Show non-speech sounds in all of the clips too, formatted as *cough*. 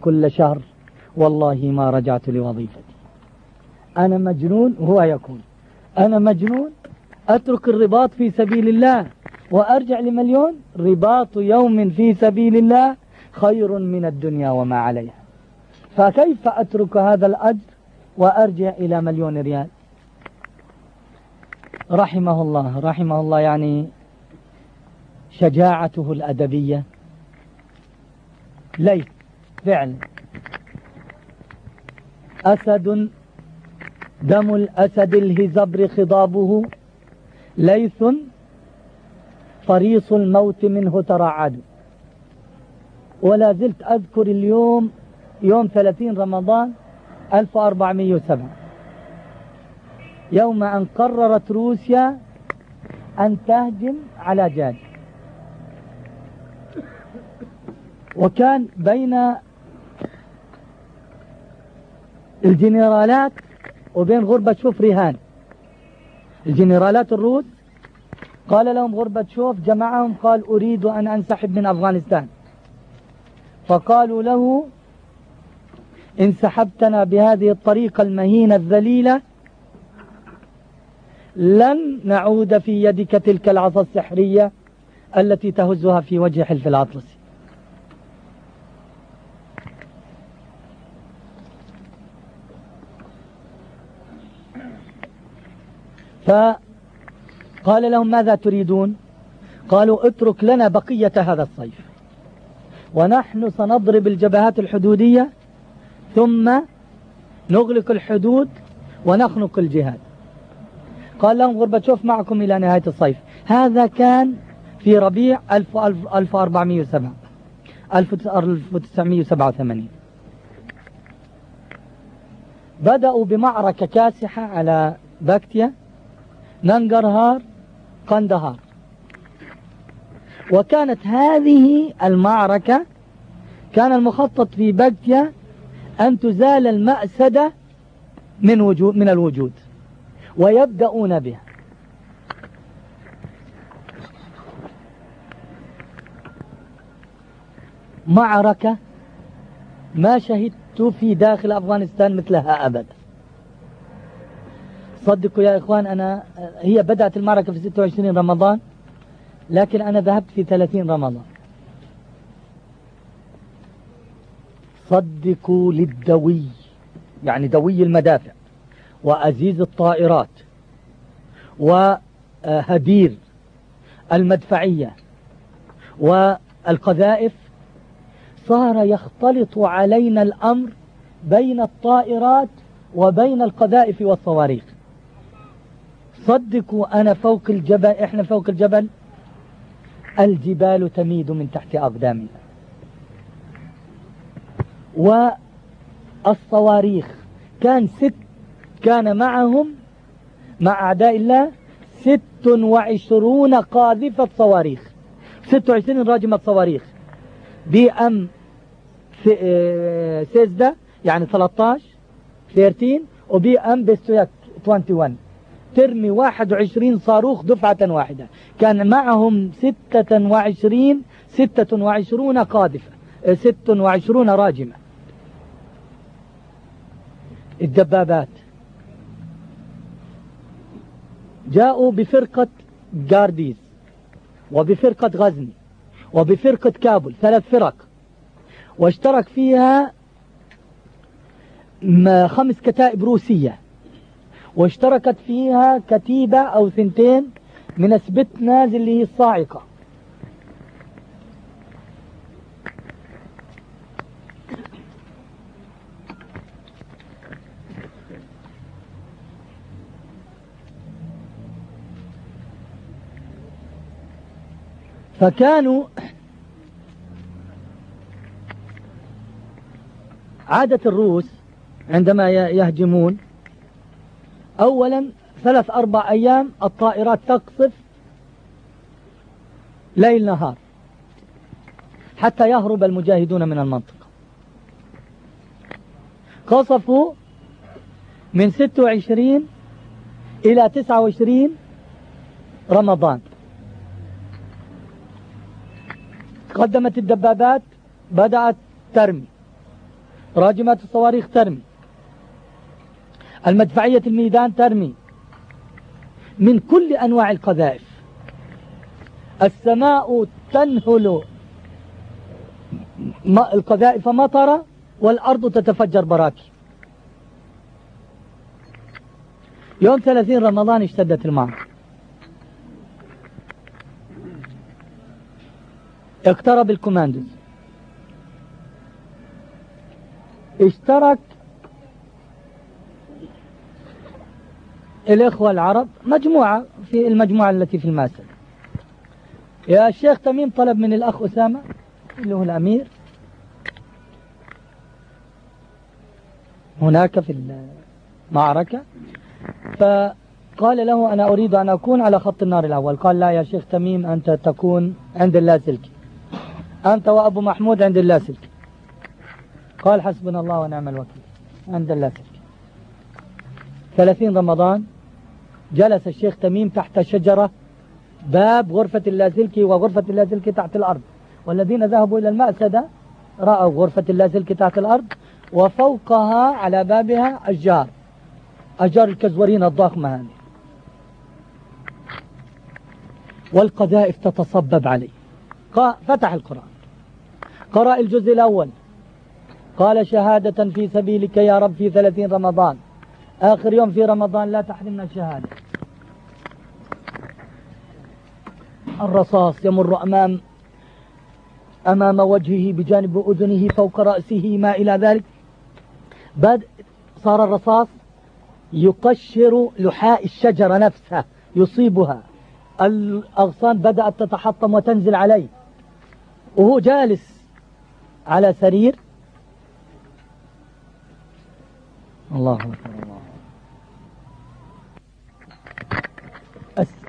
كل شهر والله ما رجعت لوظيفتي. أنا مجنون هو يكون أنا مجنون أترك الرباط في سبيل الله وأرجع لمليون رباط يوم في سبيل الله خير من الدنيا وما عليها. فكيف أترك هذا الأجر وأرجع إلى مليون ريال؟ رحمه الله رحمه الله يعني شجاعته الأدبية. ليث فعل. أسد دم الأسد الهزبر خضابه ليث فريص الموت منه ترعد. ولا زلت أذكر اليوم يوم 30 رمضان 1407 يوم أن قررت روسيا أن تهجم على جاج وكان بين الجنرالات وبين غربة شوف رهان الجنرالات الروس قال لهم غربة شوف جمعهم قال أريد أن أنسحب من أفغانستان. فقالوا له إن سحبتنا بهذه الطريقة المهينة الذليلة لن نعود في يدك تلك العصا السحرية التي تهزها في وجه حلف الأطلسي فقال لهم ماذا تريدون؟ قالوا اترك لنا بقية هذا الصيف. ونحن سنضرب الجبهات الحدودية ثم نغلق الحدود ونخنق الجهاد. قال لهم غربتشوف معكم إلى نهاية الصيف. هذا كان في ربيع 1407 1987 بدأوا بمعركة كاسحة على باكتيا. ننقرهار قندهار. وكانت هذه المعركة كان المخطط في باكتيا أن تزال المأسدة من, وجود من الوجود ويبدأون بها. معركة ما شهدت في داخل أفغانستان مثلها أبدا. صدقوا يا إخوان أنا هي بدأت المعركة في 26 رمضان لكن أنا ذهبت في 30 رمضان. صدقوا للدوي يعني دوي المدافع وأزيز الطائرات وهدير المدفعية والقذائف. صار يختلط علينا الأمر بين الطائرات وبين القذائف والصواريخ. صدقوا أنا فوق الجبل إحنا فوق الجبل. الجبال تميد من تحت أقدامنا. والصواريخ كان ست كان معهم مع أعداء الله ست وعشرون قاذفة صواريخ. ست وعشرين راجمة صواريخ. بي أم سيزدا يعني 13 13 وبي أم بستوياك 21 ترمي 21 صاروخ دفعة واحدة. كان معهم 26 26 قاذفة 26 راجمة. الدبابات. جاءوا بفرقة جارديز وبفرقة غزني وبفرقة كابل ثلاث فرق. واشترك فيها خمس كتائب روسية. واشتركت فيها كتيبة أو ثنتين من سبتناز اللي هي الصاعقة. فكانوا عادة الروس عندما يهجمون أولا ثلاث أربع أيام الطائرات تقصف ليل نهار حتى يهرب المجاهدون من المنطقة. قصفوا من 26 إلى 29 رمضان. قدمت الدبابات بدأت ترمي. راجمات الصواريخ ترمي. المدفعية الميدان ترمي من كل أنواع القذائف. السماء تنهل. القذائف مطرة والأرض تتفجر براكي. يوم 30 رمضان اشتدت المعركة اقترب الكوماندوز. اشترك الإخوة العرب مجموعة في المجموعة التي في الماسل يا الشيخ تميم طلب من الأخ أسامة اللي هو الأمير. هناك في المعركة. فقال له أنا أريد أن أكون على خط النار الأول. قال لا يا شيخ تميم أنت تكون عند اللاسلكي أنت وأبو محمود عند اللاسلكي قال حسبنا الله ونعم الوكيل عند اللاسلكي ثلاثين رمضان. جلس الشيخ تميم تحت شجرة باب غرفة اللاسلكي وغرفة اللاسلكي تحت الأرض. والذين ذهبوا إلى المأسدة رأوا غرفة اللاسلكي تحت الأرض وفوقها على بابها أشجار. أشجار الكزورين الضخمة هذه. والقذائف تتصبب عليه. فتح القرآن. قرأ الجزء الأول. قال شهادة في سبيلك يا رب في ثلاثين رمضان. آخر يوم في رمضان لا تحرمنا الشهادة. الرصاص يمر أمام أمام وجهه بجانب أذنه فوق رأسه ما إلى ذلك. بعد صار الرصاص يقشر لحاء الشجرة نفسها يصيبها. الأغصان بدأت تتحطم وتنزل عليه. وهو جالس على سرير. الله أكبر الله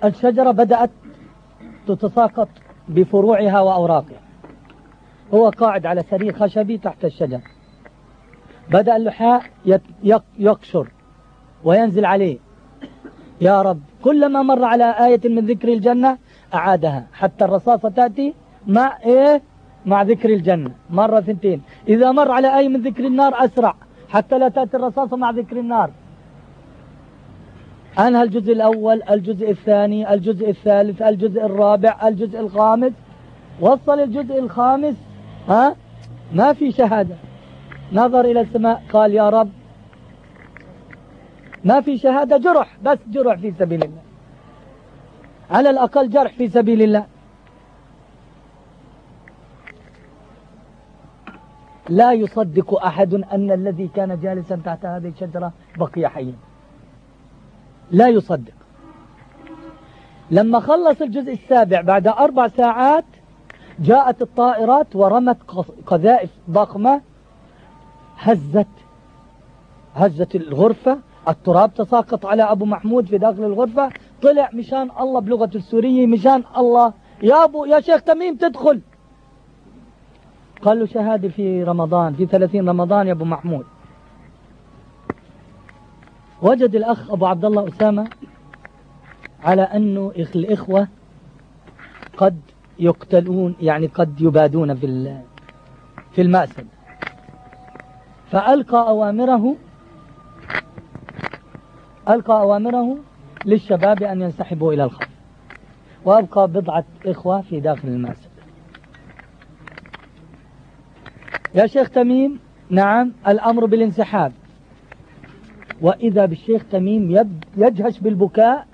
الشجرة بدأت تتساقط بفروعها وأوراقها. هو قاعد على سرير خشبي تحت الشجر. بدأ اللحاء يقشر وينزل عليه. يا رب كلما مر على آية من ذكر الجنة أعادها حتى الرصاصة تأتي مع إيه؟ مع ذكر الجنة. مرة ثنتين. إذا مر على آية من ذكر النار أسرع حتى لا تأتي الرصاصة مع ذكر النار. أنهى الجزء الأول الجزء الثاني الجزء الثالث الجزء الرابع الجزء الخامس. وصل الجزء الخامس ها؟ ما في شهادة. نظر إلى السماء قال يا رب. ما في شهادة جرح. بس جرح في سبيل الله. على الأقل جرح في سبيل الله. لا يصدق أحد أن الذي كان جالسا تحت هذه الشجرة بقي حيا. لا يصدق. لما خلص الجزء السابع بعد أربع ساعات جاءت الطائرات ورمت قذائف ضخمة هزت هزت الغرفة التراب تساقط على أبو محمود في داخل الغرفة طلع مشان الله بلغة السورية مشان الله. يا أبو يا شيخ تميم تدخل. قال له شهادة في رمضان في ثلاثين رمضان يا أبو محمود. وجد الأخ أبو عبد الله أسامة على أنه الإخوة قد يقتلون يعني قد يبادون في في المأسد فألقى أوامره ألقى أوامره للشباب أن ينسحبوا إلى الخلف. وأبقى بضعة إخوة في داخل المأسد يا شيخ تميم نعم الأمر بالانسحاب. وإذا بالشيخ تميم يجهش بالبكاء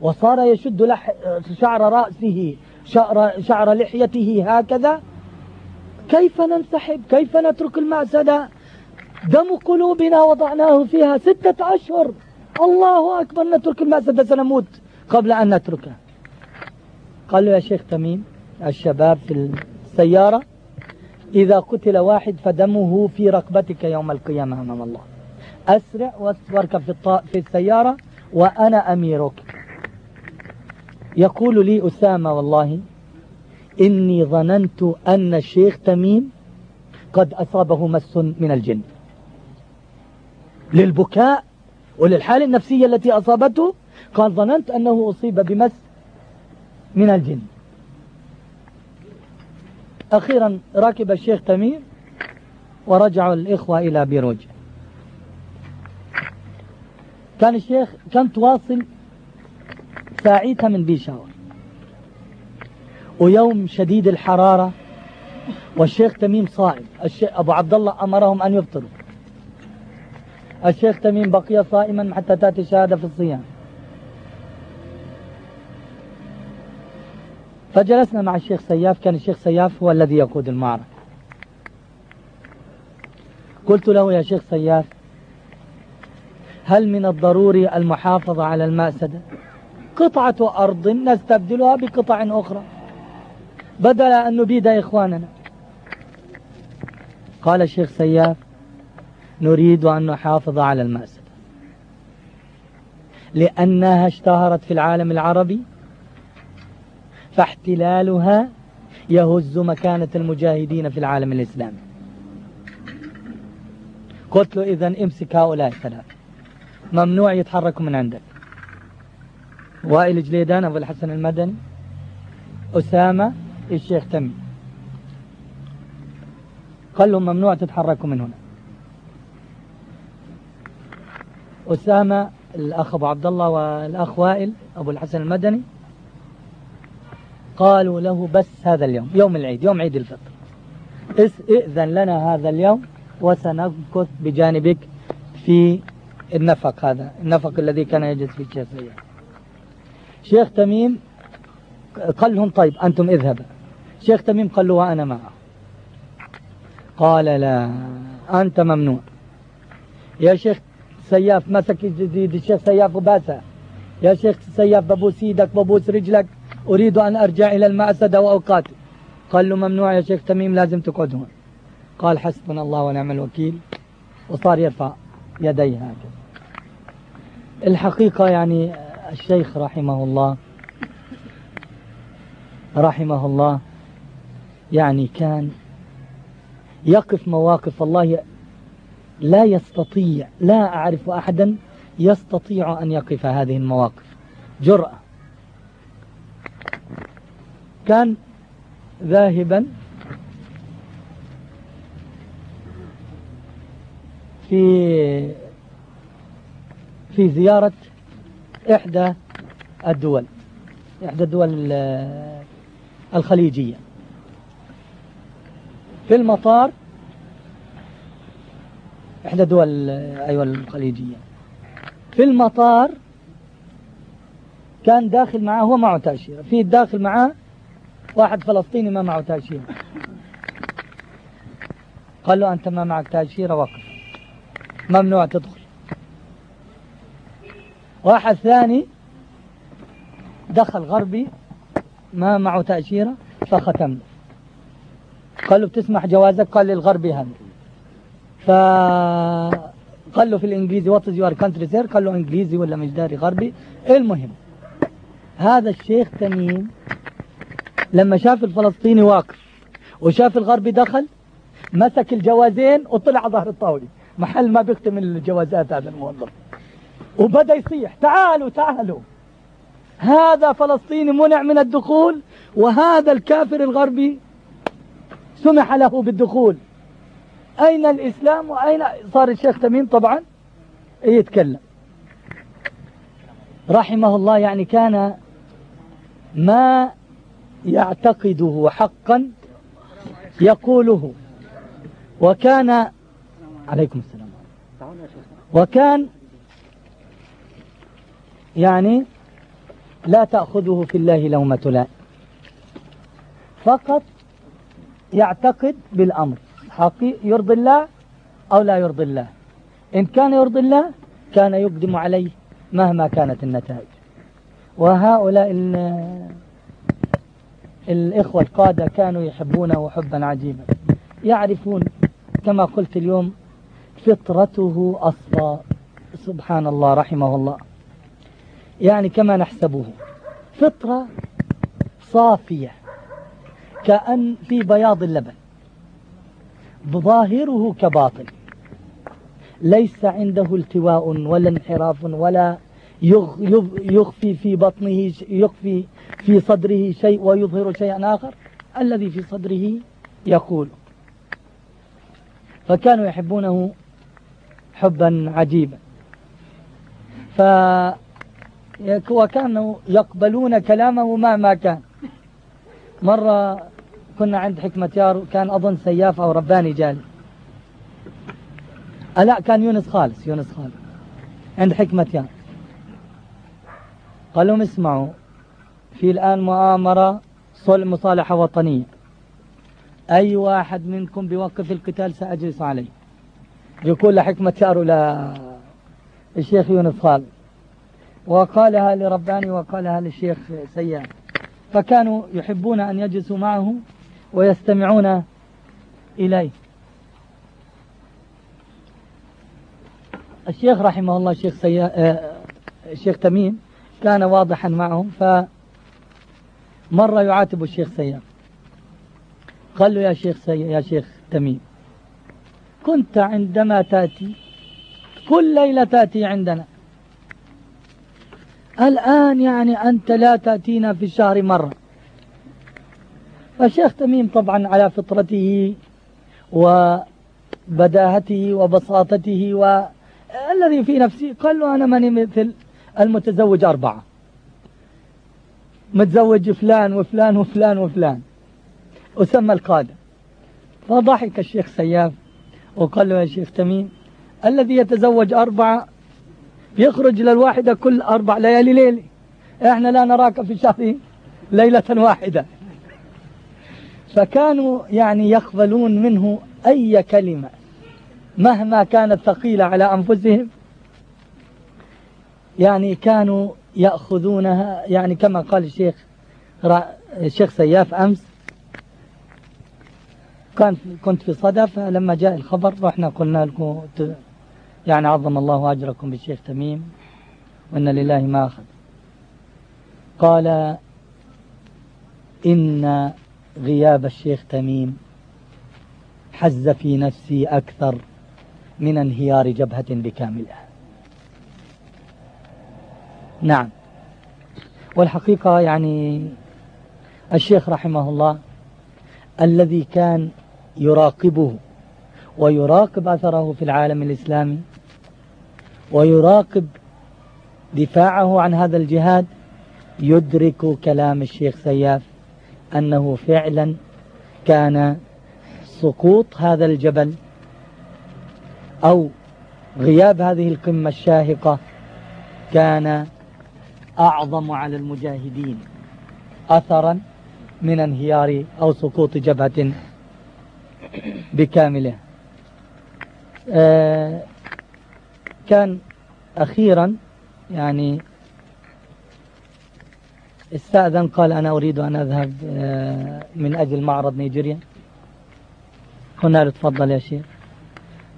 وصار يشد لح شعر رأسه شعر, شعر لحيته هكذا كيف ننسحب؟ كيف نترك المأسدة دم قلوبنا وضعناه فيها ستة أشهر. الله أكبر نترك المأسدة سنموت قبل أن نتركها. قال له يا شيخ تميم الشباب في السيارة إذا قتل واحد فدمه في رقبتك يوم القيامة أمام الله. أسرع واركب في, في السيارة وأنا أميرك. يقول لي أسامة والله إني ظننت أن الشيخ تميم قد أصابه مس من الجن. للبكاء وللحالة النفسية التي أصابته قال ظننت أنه أصيب بمس من الجن. أخيرا ركب الشيخ تميم ورجعوا الإخوة إلى بيروج. كان الشيخ كان تواصل ساعتها من بيشاور. ويوم شديد الحرارة والشيخ تميم صائم. الشيخ أبو عبد الله أمرهم أن يفطروا. الشيخ تميم بقي صائما حتى تأتي الشهادة في الصيام. فجلسنا مع الشيخ سياف. كان الشيخ سياف هو الذي يقود المعركة. قلت له يا شيخ سياف هل من الضروري المحافظة على المأسدة؟ قطعة أرض نستبدلها بقطع أخرى. بدل أن نبيد إخواننا. قال الشيخ سياف نريد أن نحافظ على المأسدة. لأنها اشتهرت في العالم العربي فاحتلالها يهز مكانة المجاهدين في العالم الإسلامي. قلت له إذن امسك هؤلاء الثلاثة. ممنوع يتحركوا من عندك. وائل جليدان أبو الحسن المدني أسامة الشيخ تميم قال لهم ممنوع تتحركوا من هنا. أسامة الأخ أبو عبد الله والأخ وائل أبو الحسن المدني قالوا له بس هذا اليوم يوم العيد يوم عيد الفطر. ائذن لنا هذا اليوم وسنمكث بجانبك في النفق هذا النفق الذي كان يجلس في الشيخ شيخ تميم قال لهم طيب أنتم اذهبوا شيخ تميم قال له وأنا معه. قال لا أنت ممنوع. يا شيخ سياف مسك جديد الشيخ سياف وباسه. يا شيخ سياف ببوس إيدك ببوس رجلك أريد أن أرجع إلى المأسدة وأوقاتي قال له ممنوع يا شيخ تميم لازم تقعد هون. قال حسبنا الله ونعم الوكيل. وصار يرفع يديه هكذا. الحقيقة يعني الشيخ رحمه الله رحمه الله يعني كان يقف مواقف الله لا يستطيع لا أعرف أحدا يستطيع أن يقف هذه المواقف. جرأة. كان ذاهبا في في زيارة إحدى الدول إحدى الدول الخليجية. في المطار إحدى الدول أيوة الخليجية. في المطار كان داخل معه هو معه تأشيرة. في داخل معه واحد فلسطيني ما معه تأشيرة. قال له أنت ما معك تأشيرة وقف. ممنوع تدخل. واحد ثاني دخل غربي ما معه تأشيرة فختم. قال له بتسمح جوازك؟ قال للغربي هذا فقال له في الإنجليزي what is your country sir قال له إنجليزي ولا مش داري غربي. المهم هذا الشيخ تميم لما شاف الفلسطيني واقف وشاف الغربي دخل مسك الجوازين وطلع ظهر الطاولة. محل ما بيختم الجوازات هذا الموظف. وبدأ يصيح تعالوا تعالوا. هذا فلسطيني منع من الدخول وهذا الكافر الغربي سمح له بالدخول. أين الإسلام وأين؟ صار الشيخ تميم طبعا يتكلم. رحمه الله يعني كان ما يعتقده حقا يقوله. وكان عليكم السلام. وكان يعني لا تأخذه في الله لومة لائم فقط يعتقد بالأمر. حقي يرضي الله أو لا يرضي الله. إن كان يرضي الله كان يقدم عليه مهما كانت النتائج. وهؤلاء الإخوة القادة كانوا يحبونه حبا عجيبا. يعرفون كما قلت اليوم فطرته أصفى. سبحان الله رحمه الله. يعني كما نحسبه. فطرة صافية كأن في بياض اللبن. ظاهره كباطن. ليس عنده التواء ولا انحراف ولا يخفي في بطنه يخفي في صدره شيء ويظهر شيئا آخر. الذي في صدره يقول. فكانوا يحبونه حبا عجيبا. ف وكانوا يقبلون كلامه مهما كان. مرة كنا عند حكمة يارو كان أظن سياف أو رباني جالي. لا كان يونس خالص يونس خالص عند حكمة يارو. قال لهم اسمعوا في الآن مؤامرة صلح مصالحة وطنية. أي واحد منكم بيوقف القتال سأجلس عليه. يقول لحكمة يارو الشيخ يونس خالد وقالها لرباني وقالها للشيخ سيان فكانوا يحبون أن يجلسوا معه ويستمعون إليه. الشيخ رحمه الله الشيخ, سيا... آه، الشيخ تميم كان واضحا معهم فمرة يعاتب الشيخ سيان قال له يا شيخ سي... يا شيخ تميم كنت عندما تأتي كل ليلة تأتي عندنا. الآن يعني أنت لا تأتينا في الشهر مرة. فالشيخ تميم طبعا على فطرته وبداهته وبساطته والذي في نفسي قال له أنا ماني مثل المتزوج أربعة. متزوج فلان وفلان وفلان وفلان. وسمى القادة. فضحك الشيخ سياف وقال له يا شيخ تميم الذي يتزوج أربعة يخرج للواحدة كل أربع ليالي ليلة. إحنا لا نراك في شهر ليلة واحدة. فكانوا يعني يقبلون منه أي كلمة مهما كانت ثقيلة على أنفسهم. يعني كانوا يأخذونها يعني كما قال الشيخ الشيخ سياف أمس كان كنت في صدى فلما جاء الخبر رحنا قلنا لكم يعني عظم الله أجركم بالشيخ تميم وإن لله ما أخذ. قال إن غياب الشيخ تميم حز في نفسي أكثر من انهيار جبهة بكاملها. نعم. والحقيقة يعني الشيخ رحمه الله الذي كان يراقبه ويراقب أثره في العالم الإسلامي ويراقب دفاعه عن هذا الجهاد يدرك كلام الشيخ سياف أنه فعلا كان سقوط هذا الجبل أو غياب هذه القمة الشاهقة كان أعظم على المجاهدين أثرا من انهيار أو سقوط جبهة بكامله. آه كان أخيرا يعني استأذن قال أنا أريد أن أذهب آه، من أجل معرض نيجيريا. له تفضل يا شيخ.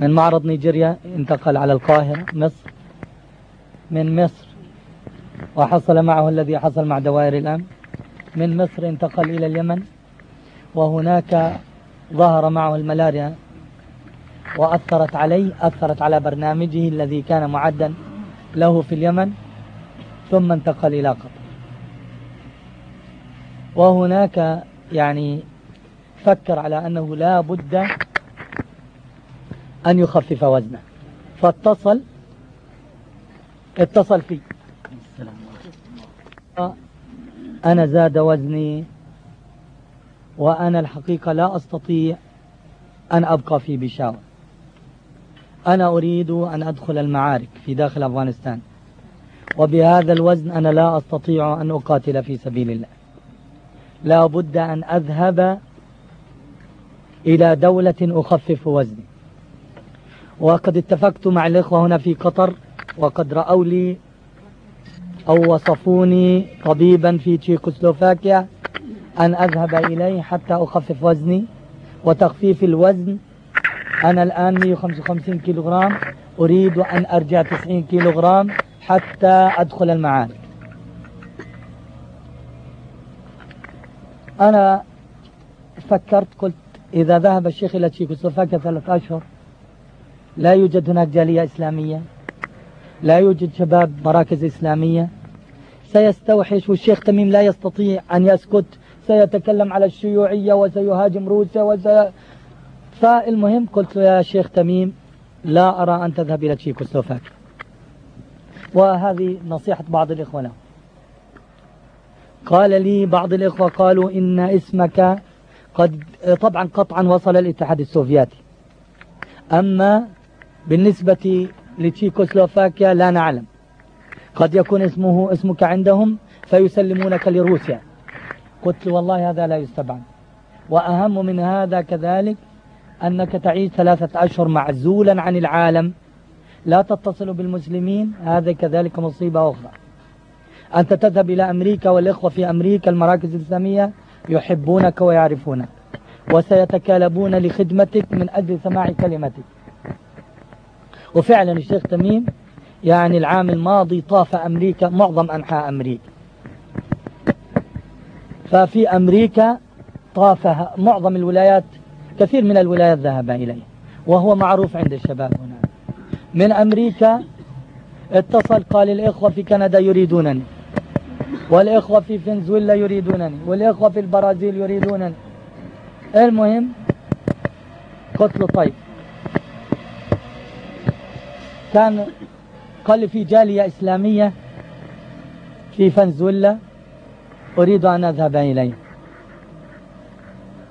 من معرض نيجيريا انتقل على القاهرة مصر. من مصر وحصل معه الذي حصل مع دوائر الأمن. من مصر انتقل إلى اليمن وهناك ظهر معه الملاريا. وأثرت عليه أثرت على برنامجه الذي كان معدا له في اليمن ثم انتقل إلى قطر. وهناك يعني فكر على أنه لا بد أن يخفف وزنه. فاتصل اتصل فيه. أنا زاد وزني وأنا الحقيقة لا أستطيع أن أبقى في بشاور أنا أريد أن أدخل المعارك في داخل أفغانستان. وبهذا الوزن أنا لا أستطيع أن أقاتل في سبيل الله. لا بد أن أذهب إلى دولة أخفف وزني. وقد اتفقت مع الإخوة هنا في قطر وقد رأوا لي أو وصفوني طبيبا في تشيكوسلوفاكيا أن أذهب إليه حتى أخفف وزني. وتخفيف الوزن أنا الآن 155 كيلوغرام أريد أن أرجع 90 كيلوغرام حتى أدخل المعارك أنا فكرت قلت إذا ذهب الشيخ إلى تشيكوسلوفاكيا ثلاث أشهر لا يوجد هناك جالية إسلامية لا يوجد شباب مراكز إسلامية. سيستوحش والشيخ تميم لا يستطيع أن يسكت سيتكلم على الشيوعية وسيهاجم روسيا وسي فالمهم قلت له يا شيخ تميم لا أرى أن تذهب إلى تشيكوسلوفاكيا وهذه نصيحة بعض الإخوة له قال لي بعض الإخوة قالوا إن اسمك قد طبعا قطعا وصل الاتحاد السوفيتي أما بالنسبة لتشيكوسلوفاكيا لا نعلم. قد يكون اسمه اسمك عندهم فيسلمونك لروسيا. قلت والله هذا لا يستبعد. وأهم من هذا كذلك أنك تعيش ثلاثة أشهر معزولا عن العالم لا تتصل بالمسلمين هذا كذلك مصيبة أخرى. أنت تذهب إلى أمريكا والإخوة في أمريكا المراكز الإسلامية يحبونك ويعرفونك وسيتكالبون لخدمتك من أجل سماع كلمتك. وفعلا الشيخ تميم يعني العام الماضي طاف أمريكا معظم أنحاء أمريكا. ففي أمريكا طاف معظم الولايات كثير من الولايات ذهب إليه وهو معروف عند الشباب هنا. من أمريكا اتصل قال الإخوة في كندا يريدونني والإخوة في فنزويلا يريدونني والإخوة في البرازيل يريدونني. المهم قلت له طيب. كان قال لي في جالية إسلامية في فنزويلا أريد أن أذهب إليه.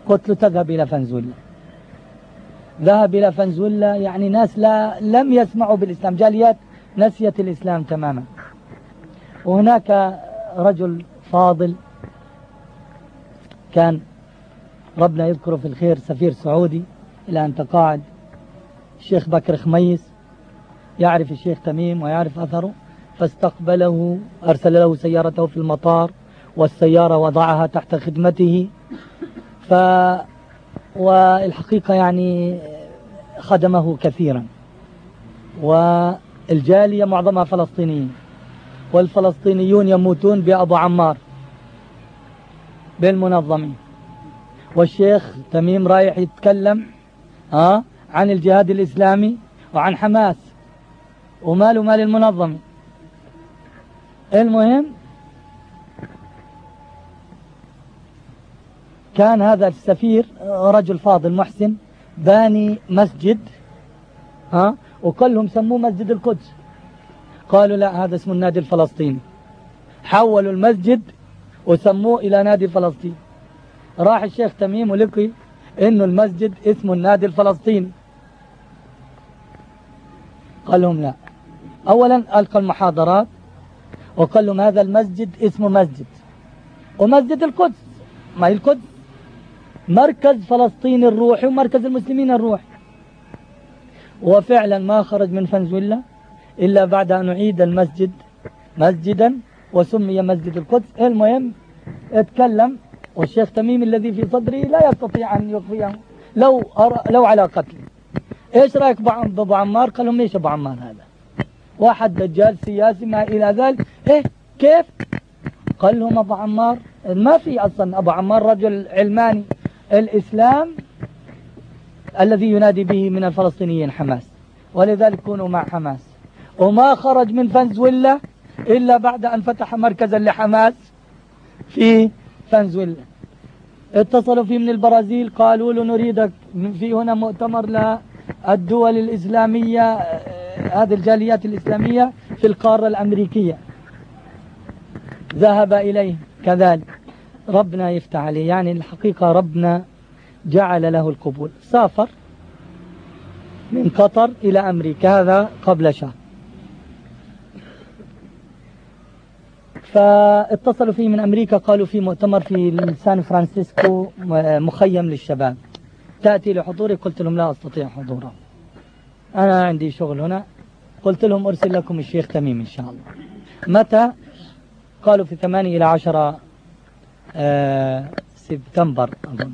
قلت له تذهب إلى فنزويلا. ذهب إلى فنزويلا يعني ناس لا لم يسمعوا بالإسلام جاليات نسيت الإسلام تماما. وهناك رجل فاضل كان ربنا يذكره في الخير سفير سعودي إلى أن تقاعد. الشيخ بكر خميس يعرف الشيخ تميم ويعرف أثره فاستقبله أرسل له سيارته في المطار والسيارة وضعها تحت خدمته. ف والحقيقة يعني خدمه كثيرا. والجالية معظمها فلسطينيين. والفلسطينيون يموتون بأبو عمار بالمنظمين. والشيخ تميم رايح يتكلم ها عن الجهاد الإسلامي وعن حماس وماله مال المنظم المهم كان هذا السفير رجل فاضل محسن باني مسجد ها وقال لهم سموه مسجد القدس. قالوا لا هذا اسمه النادي الفلسطيني. حولوا المسجد وسموه إلى نادي فلسطين. راح الشيخ تميم ولقي إنه المسجد اسمه النادي الفلسطيني. قال لهم لا. اولا ألقى المحاضرات وقال لهم هذا المسجد اسمه مسجد. ومسجد القدس ما هي القدس. مركز فلسطين الروحي ومركز المسلمين الروحي. وفعلا ما خرج من فنزويلا إلا بعد أن أعيد المسجد مسجدا وسمي مسجد القدس. المهم اتكلم والشيخ تميم الذي في صدري لا يستطيع أن يخفيه. لو. لو على قتل إيش رأيك بابو عمار قال لهم إيش ابو عمار هذا؟ واحد دجال سياسي ما إلى ذلك. إيه كيف؟ قال لهم أبو عمار ما في أصلا أبو عمار رجل علماني. الإسلام الذي ينادي به من الفلسطينيين حماس ولذلك كونوا مع حماس. وما خرج من فنزويلا إلا بعد أن فتح مركزا لحماس في فنزويلا. اتصلوا فيه من البرازيل قالوا له نريدك. في هنا مؤتمر للدول الإسلامية هذه الجاليات الإسلامية في القارة الأمريكية. ذهب إليه كذلك. ربنا يفتح عليه. يعني الحقيقة ربنا جعل له القبول. سافر من قطر إلى أمريكا هذا قبل شهر. فاتصلوا فيه من أمريكا قالوا في مؤتمر في سان فرانسيسكو مخيم للشباب. تأتي لحضوري قلت لهم لا أستطيع حضوره. أنا عندي شغل هنا. قلت لهم أرسل لكم الشيخ تميم إن شاء الله. متى؟ قالوا في ثمانية إلى عشرة آه سبتمبر أظن.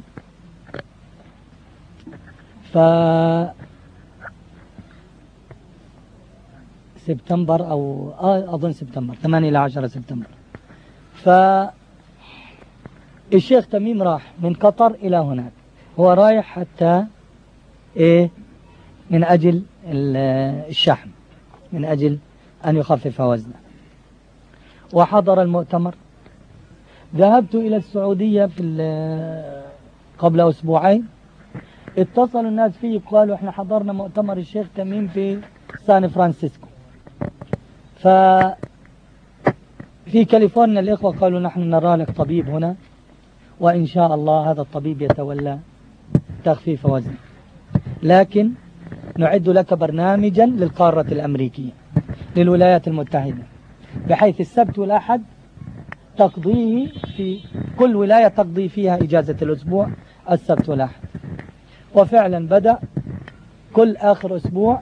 ف سبتمبر أو آه أظن سبتمبر 8 إلى 10 سبتمبر. فالشيخ تميم راح من قطر إلى هناك. هو رايح حتى إيه من أجل الشحم من أجل أن يخفف وزنه. وحضر المؤتمر. ذهبت إلى السعودية في قبل أسبوعين. اتصلوا الناس فيه قالوا إحنا حضرنا مؤتمر الشيخ تميم في سان فرانسيسكو. ف في كاليفورنيا الإخوة قالوا نحن نرى لك طبيب هنا وإن شاء الله هذا الطبيب يتولى تخفيف وزن لكن نعد لك برنامجا للقارة الأمريكية للولايات المتحدة بحيث السبت والأحد تقضيه في كل ولاية تقضي فيها إجازة الأسبوع السبت والأحد. وفعلا بدأ كل آخر أسبوع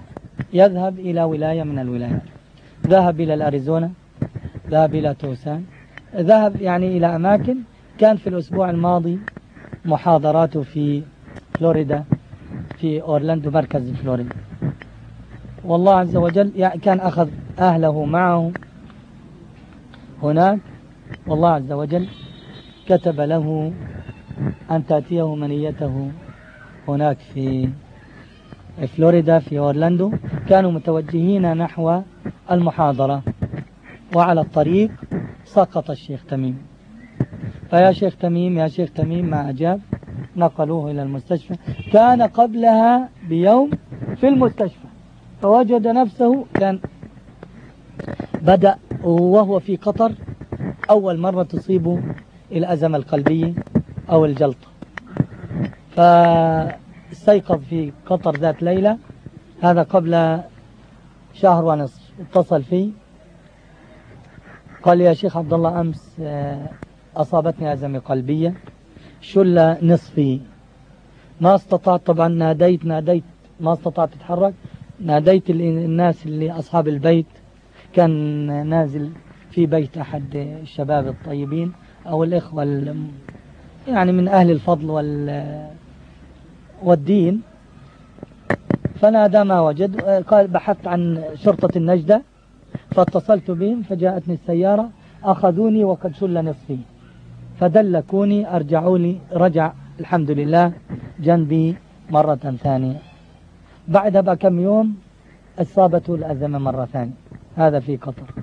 يذهب إلى ولاية من الولايات. ذهب إلى الأريزونا ذهب إلى توسان ذهب يعني إلى أماكن. كان في الأسبوع الماضي محاضراته في فلوريدا في أورلاندو مركز فلوريدا. والله عز وجل يعني كان أخذ أهله معه هناك. والله عز وجل كتب له أن تأتيه منيته هناك في فلوريدا في أورلاندو. كانوا متوجهين نحو المحاضرة. وعلى الطريق سقط الشيخ تميم. فيا شيخ تميم يا شيخ تميم ما أجاب. نقلوه إلى المستشفى. كان قبلها بيوم في المستشفى. فوجد نفسه كان بدأ وهو في قطر. أول مرة تصيبه الأزمة القلبية أو الجلطة. فاستيقظ في قطر ذات ليلة هذا قبل شهر ونصف. اتصل فيه قال يا شيخ عبد الله أمس آه، أصابتني أزمة قلبية. شلة نصفي ما استطعت طبعا ناديت ناديت ما استطعت تتحرك ناديت الناس اللي أصحاب البيت كان نازل في بيت أحد الشباب الطيبين أو الإخوة يعني من أهل الفضل وال والدين. فنادى ما وجد قال بحثت عن شرطة النجدة فاتصلت بهم فجاءتني السيارة أخذوني وقد شل نصفي فدلكوني أرجعوا لي رجع الحمد لله جنبي مرة ثانية. بعدها بكم يوم أصابته الأزمة مرة ثانية. هذا في قطر.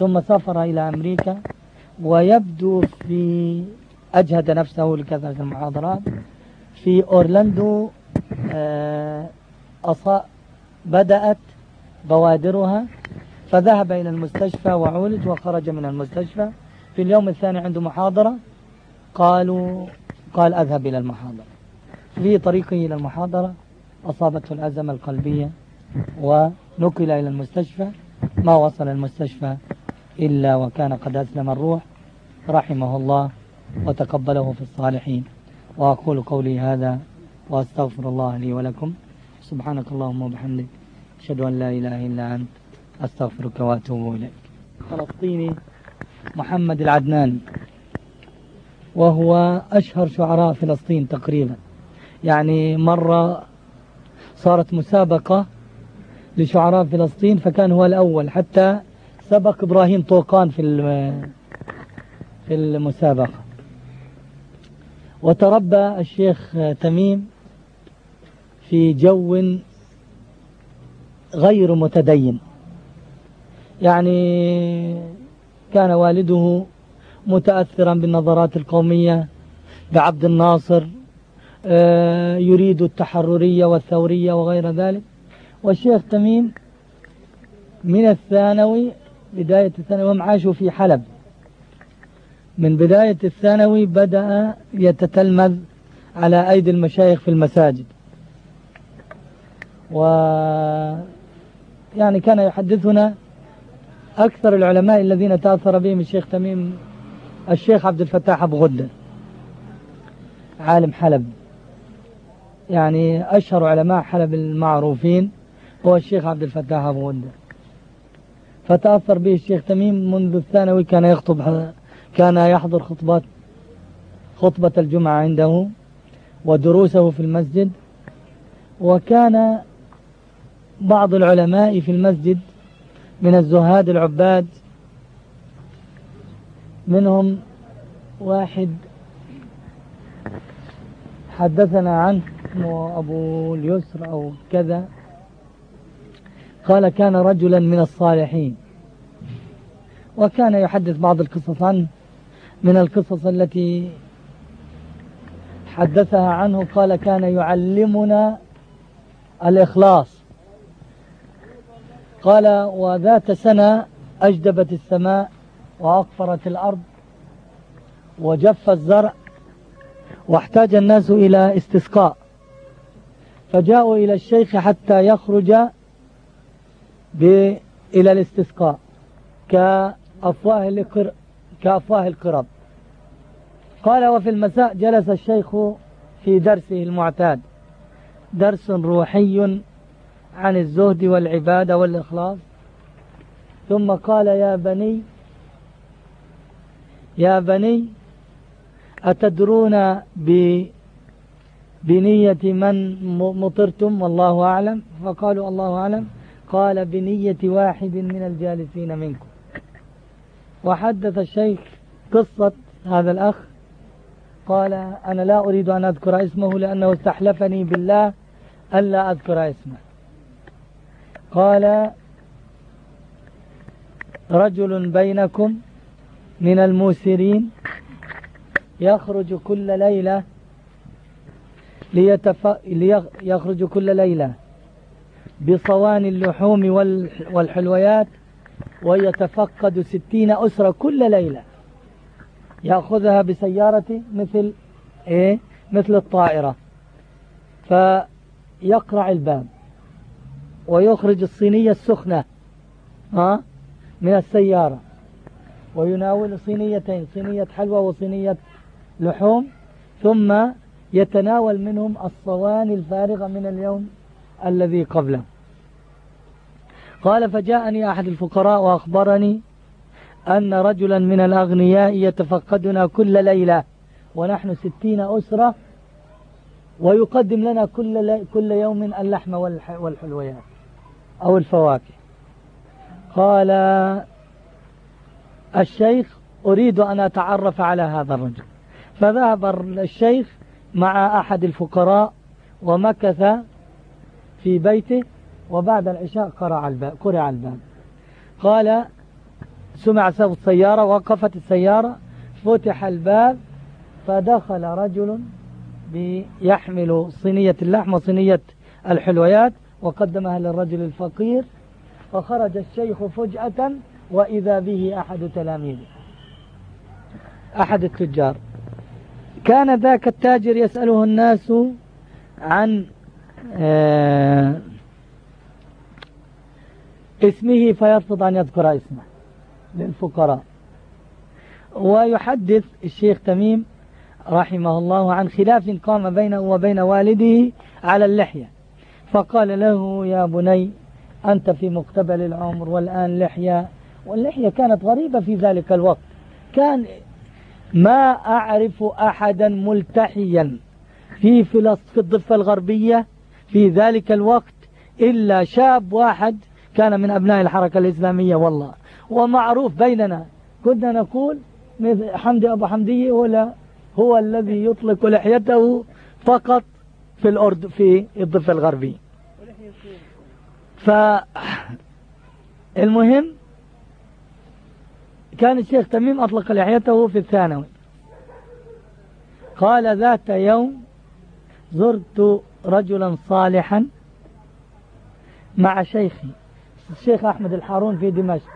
ثم سافر إلى أمريكا ويبدو في أجهد نفسه لكثرة المحاضرات. في أورلاندو آه، بدأت بوادرها فذهب إلى المستشفى وعولج وخرج من المستشفى. في اليوم الثاني عنده محاضرة قالوا قال أذهب إلى المحاضرة. في طريقه إلى المحاضرة أصابته الأزمة القلبية ونقل إلى المستشفى. ما وصل المستشفى؟ إلا وكان قد أسلم الروح رحمه الله وتقبله في الصالحين. وأقول قولي هذا وأستغفر الله لي ولكم. سبحانك اللهم وبحمدك. أشهد أن لا إله إلا أنت. أستغفرك وأتوب إليك. فلسطيني محمد العدناني. وهو أشهر شعراء فلسطين تقريبا. يعني مرة صارت مسابقة لشعراء فلسطين فكان هو الأول. حتى سبق إبراهيم طوقان في في المسابقة. وتربى الشيخ تميم في جو غير متدين. يعني كان والده متأثرا بالنظرات القومية بعبد الناصر آه، يريد التحررية والثورية وغير ذلك. والشيخ تميم من الثانوي بداية الثانوي هم عاشوا في حلب. من بداية الثانوي بدأ يتتلمذ على أيدي المشايخ في المساجد. و يعني كان يحدثنا أكثر العلماء الذين تأثر بهم الشيخ تميم الشيخ عبد الفتاح أبو غدة عالم حلب. يعني أشهر علماء حلب المعروفين هو الشيخ عبد الفتاح أبو غدة. فتأثر به الشيخ تميم منذ الثانوي كان يخطب كان يحضر خطبات خطبة الجمعة عنده ودروسه في المسجد. وكان بعض العلماء في المسجد من الزهاد العباد منهم واحد حدثنا عنه اسمه أبو اليسر أو كذا. قال كان رجلا من الصالحين. وكان يحدث بعض القصص عنه من القصص التي حدثها عنه قال كان يعلمنا الإخلاص. قال وذات سنة أجدبت السماء وأقفرت الأرض وجف الزرع واحتاج الناس إلى استسقاء. فجاءوا إلى الشيخ حتى يخرج إلى الاستسقاء كأفواه, كأفواه القرب قال وفي المساء جلس الشيخ في درسه المعتاد. درس روحي عن الزهد والعبادة والإخلاص. ثم قال يا بني يا بني أتدرون بنية من مطرتم؟ والله أعلم. فقالوا الله أعلم. قال بنية واحد من الجالسين منكم. وحدث الشيخ قصة هذا الأخ. قال أنا لا أريد أن أذكر اسمه لأنه استحلفني بالله ألا أذكر اسمه. قال رجل بينكم من الموسرين يخرج كل ليلة ليتف... يخرج كل ليلة. بصوان اللحوم والحلويات ويتفقد ستين أسرة كل ليلة. يأخذها بسيارة مثل إيه؟ مثل الطائرة. فيقرع الباب ويخرج الصينية السخنة ها؟ من السيارة. ويناول صينيتين صينية حلوى وصينية لحوم. ثم يتناول منهم الصواني الفارغة من اليوم الذي قبله. قال فجاءني أحد الفقراء وأخبرني أن رجلا من الأغنياء يتفقدنا كل ليلة ونحن ستين أسرة ويقدم لنا كل, كل يوم اللحم والحلويات أو الفواكه. قال الشيخ أريد أن أتعرف على هذا الرجل. فذهب الشيخ مع أحد الفقراء ومكث في بيته وبعد العشاء قرع الباب, قرع الباب. قال سمع صوت السيارة وقفت السيارة فتح الباب فدخل رجل يحمل صينية اللحم وصينية الحلويات وقدمها للرجل الفقير فخرج الشيخ فجأة وإذا به أحد تلاميذه. أحد التجار. كان ذاك التاجر يسأله الناس عن آه، اسمه فيرفض أن يذكر اسمه للفقراء. ويحدث الشيخ تميم رحمه الله عن خلاف قام بينه وبين والده على اللحية. فقال له يا بني أنت في مقتبل العمر والآن لحية. واللحية كانت غريبة في ذلك الوقت. كان ما أعرف أحدا ملتحيا في في الضفة الغربية في ذلك الوقت إلا شاب واحد كان من أبناء الحركة الإسلامية والله. ومعروف بيننا. كنا نقول حمدي أبو حمدية ولا هو الذي يطلق لحيته فقط في الأرض في الضفة الغربية. فالمهم كان الشيخ تميم أطلق لحيته في الثانوي. قال ذات يوم زرت رجلا صالحا مع شيخي. الشيخ أحمد الحارون في دمشق.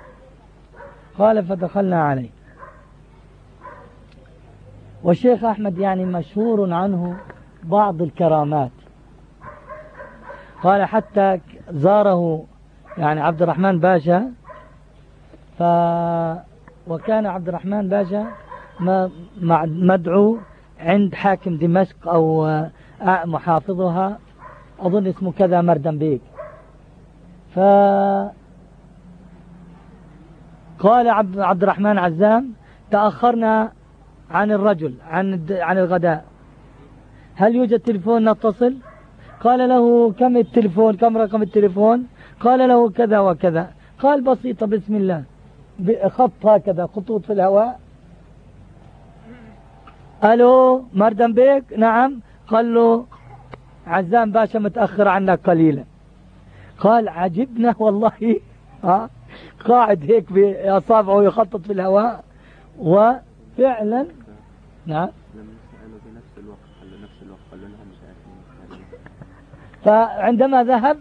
قال فدخلنا عليه. والشيخ أحمد يعني مشهور عنه بعض الكرامات. قال حتى زاره يعني عبد الرحمن باشا. ف وكان عبد الرحمن باشا مدعو عند حاكم دمشق أو محافظها أظن اسمه كذا مردم بيك. ف قال عبد الرحمن عزام تأخرنا عن الرجل عن عن الغداء. هل يوجد تلفون نتصل؟ قال له كم التلفون كم رقم التلفون قال له كذا وكذا. قال بسيطة بسم الله. خط هكذا خطوط في الهواء. ألو مردم بيك؟ نعم. قال له عزام باشا متأخر عنك قليلا. قال عجبنا والله. *laughs* ها قاعد هيك بأصابعه يخطط في الهواء. وفعلا نعم. فعندما ذهب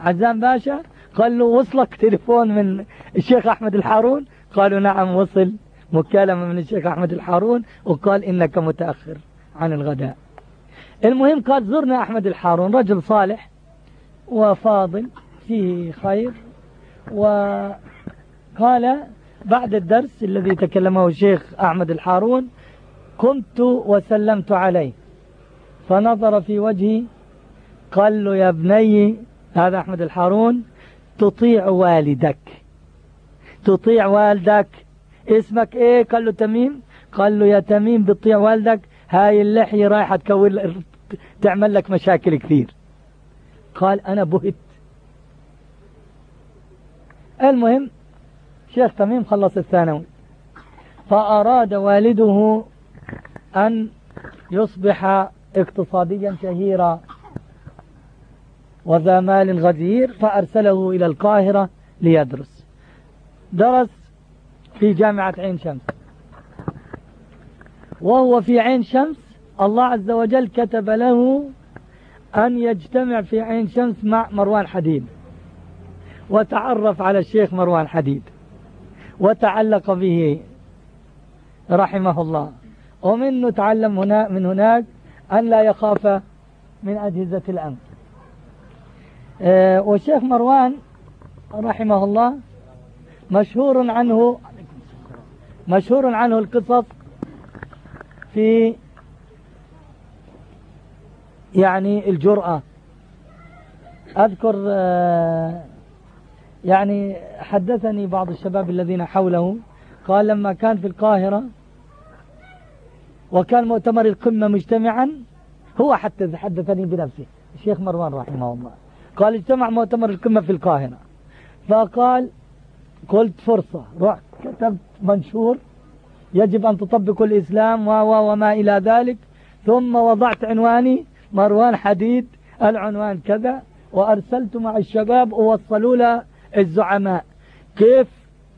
عزام باشا قال له وصلك تليفون من الشيخ أحمد الحارون؟ قالوا نعم وصل. مكالمة من الشيخ أحمد الحارون وقال إنك متأخر عن الغداء. المهم قال زرنا أحمد الحارون رجل صالح وفاضل فيه خير. وقال بعد الدرس الذي تكلمه الشيخ أحمد الحارون قمت وسلمت عليه. فنظر في وجهي قال له يا بني هذا أحمد الحارون تطيع والدك تطيع والدك اسمك إيه؟ قال له تميم. قال له يا تميم بتطيع والدك. هاي اللحية رايحة تكون تعمل لك مشاكل كثير. قال أنا بهت. المهم شيخ تميم خلص الثانوي. فأراد والده أن يصبح اقتصاديا شهيرا وذا مال غزير فأرسله إلى القاهرة ليدرس. درس في جامعة عين شمس. وهو في عين شمس الله عز وجل كتب له أن يجتمع في عين شمس مع مروان حديد وتعرف على الشيخ مروان حديد وتعلق به رحمه الله. ومنه تعلم هنا من هناك أن لا يخاف من أجهزة الأمن. آه، والشيخ مروان رحمه الله مشهور عنه مشهور عنه القصص في يعني الجرأة. أذكر آه، يعني حدثني بعض الشباب الذين حوله قال لما كان في القاهرة وكان مؤتمر القمة مجتمعا هو حتى حدثني بنفسه الشيخ مروان رحمه الله. قال اجتمع مؤتمر القمة في القاهرة. فقال قلت فرصة رحت. كتبت منشور يجب أن تطبقوا الإسلام و وما إلى ذلك. ثم وضعت عنواني مروان حديد العنوان كذا وأرسلت مع الشباب ووصلوا له الزعماء. كيف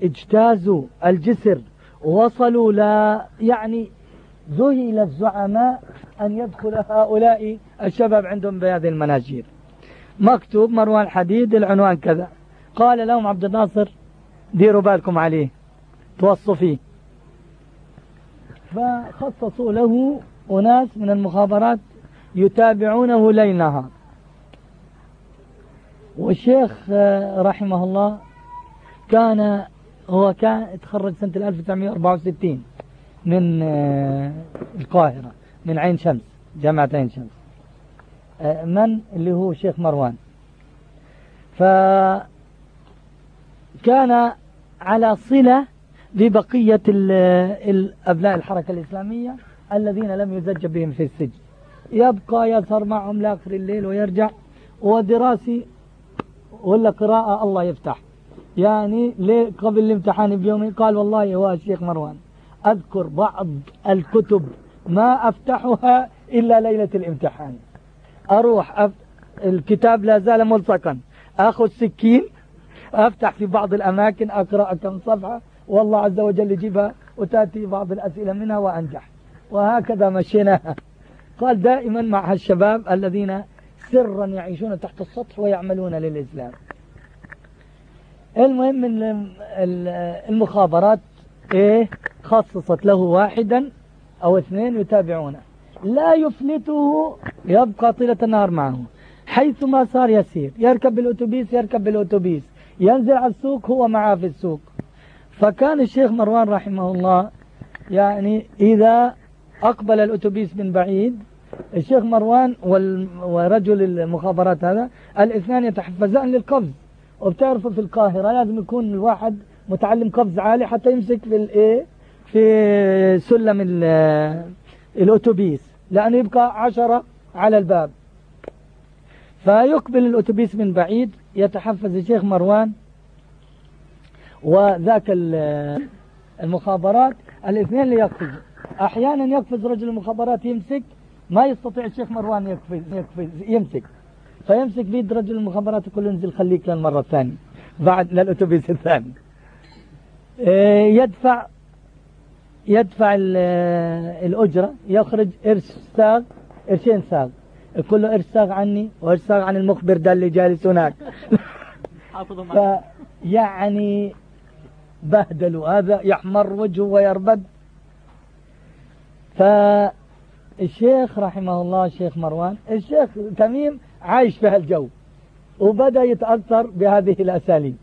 اجتازوا الجسر؟ وصلوا لا يعني ذهل الزعماء أن يدخل هؤلاء الشباب عندهم بهذه المناجير. مكتوب مروان حديد العنوان كذا. قال لهم عبد الناصر ديروا بالكم عليه. توصوا فيه فخصصوا له أناس من المخابرات يتابعونه ليل نهار والشيخ آه، رحمه الله كان هو كان تخرج سنة 1964 من آه، القاهرة من عين شمس جامعة عين شمس. آه، من اللي هو الشيخ مروان. فكان على صلة ببقية أبناء الحركة الإسلامية الذين لم يزج بهم في السجن. يبقى يسهر معهم لآخر الليل ويرجع. ودراسي ولا قراءة الله يفتح. يعني قبل الامتحان بيومين قال والله هو الشيخ مروان أذكر بعض الكتب ما أفتحها إلا ليلة الامتحان. أروح أف... الكتاب لا زال ملصقا. أخذ سكين أفتح في بعض الأماكن أقرأ كم صفحة والله عز وجل يجيبها وتأتي بعض الأسئلة منها وأنجح. وهكذا مشيناها قال دائما مع الشباب الذين سرا يعيشون تحت السطح ويعملون للإسلام. المهم المخابرات إيه خصصت له واحدا أو اثنين يتابعونه. لا يفلته يبقى طيلة النهار معه. حيثما صار يسير يركب بالأتوبيس يركب بالأتوبيس. ينزل على السوق هو معاه في السوق. فكان الشيخ مروان رحمه الله يعني إذا أقبل الأتوبيس من بعيد الشيخ مروان ورجل المخابرات هذا الاثنان يتحفزان للقفز. وبتعرفوا في القاهرة لازم يكون الواحد متعلم قفز عالي حتى يمسك في الايه في سلم الأتوبيس لأنه يبقى عشرة على الباب. فيقبل الأتوبيس من بعيد يتحفز الشيخ مروان وذاك المخابرات الاثنين اللي يقفز. أحيانا يقفز رجل المخابرات يمسك ما يستطيع الشيخ مروان يقفز, يقفز يمسك. فيمسك بيد رجل المخابرات يقول انزل خليك للمرة الثانية بعد للأتوبيس الثاني. إيه، يدفع يدفع الأجرة يخرج قرش ساغ قرشين ساغ. يقول له ارساغ عني وارساغ عن المخبر ده اللي جالس هناك. يعني بهدلوا هذا يحمر وجهه ويربد. فالشيخ رحمه الله الشيخ مروان الشيخ تميم عايش في هالجو وبدأ يتأثر بهذه الأساليب.